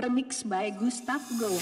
Remix by Gustav Goa.